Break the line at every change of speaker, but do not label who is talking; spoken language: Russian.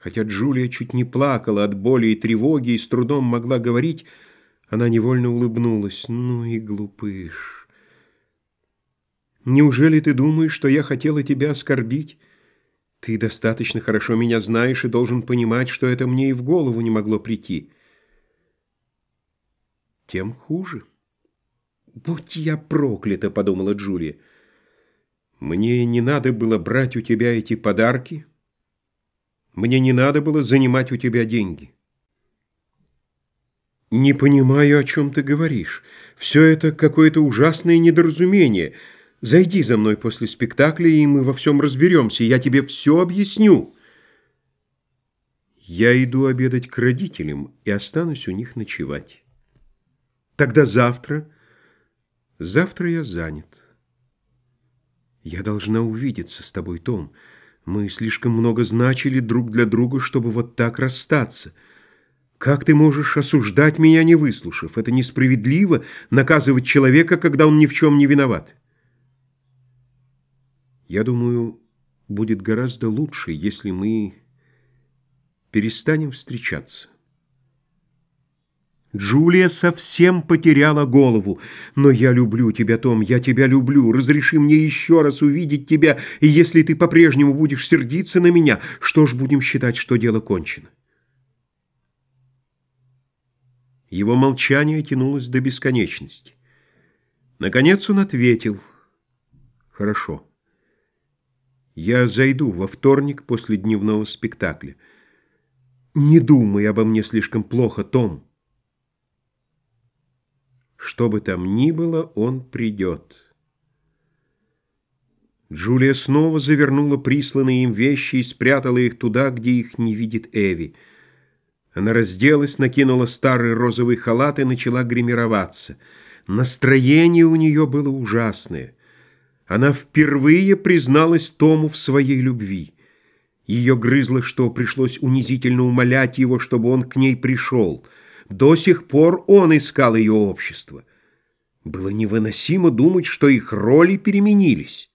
Хотя Джулия чуть не плакала от боли и тревоги и с трудом могла говорить, она невольно улыбнулась. «Ну и глупыш! Неужели ты думаешь, что я хотела тебя оскорбить? Ты достаточно хорошо меня знаешь и должен понимать, что это мне и в голову не могло прийти. Тем хуже». «Будь я проклята!» — подумала Джулия. «Мне не надо было брать у тебя эти подарки». Мне не надо было занимать у тебя деньги. Не понимаю, о чем ты говоришь. Все это какое-то ужасное недоразумение. Зайди за мной после спектакля, и мы во всем разберемся. Я тебе все объясню. Я иду обедать к родителям и останусь у них ночевать. Тогда завтра... Завтра я занят. Я должна увидеться с тобой, Том. Мы слишком много значили друг для друга, чтобы вот так расстаться. Как ты можешь осуждать меня, не выслушав? Это несправедливо наказывать человека, когда он ни в чем не виноват. Я думаю, будет гораздо лучше, если мы перестанем встречаться. Джулия совсем потеряла голову. «Но я люблю тебя, Том, я тебя люблю. Разреши мне еще раз увидеть тебя, и если ты по-прежнему будешь сердиться на меня, что ж будем считать, что дело кончено?» Его молчание тянулось до бесконечности. Наконец он ответил. «Хорошо. Я зайду во вторник после дневного спектакля. Не думай обо мне слишком плохо, Том». Что бы там ни было, он придет. Джулия снова завернула присланные им вещи и спрятала их туда, где их не видит Эви. Она разделась, накинула старый розовый халат и начала гримироваться. Настроение у нее было ужасное. Она впервые призналась Тому в своей любви. Ее грызло, что пришлось унизительно умолять его, чтобы он к ней пришел — до сих пор он искал ее общество. Было невыносимо думать, что их роли переменились.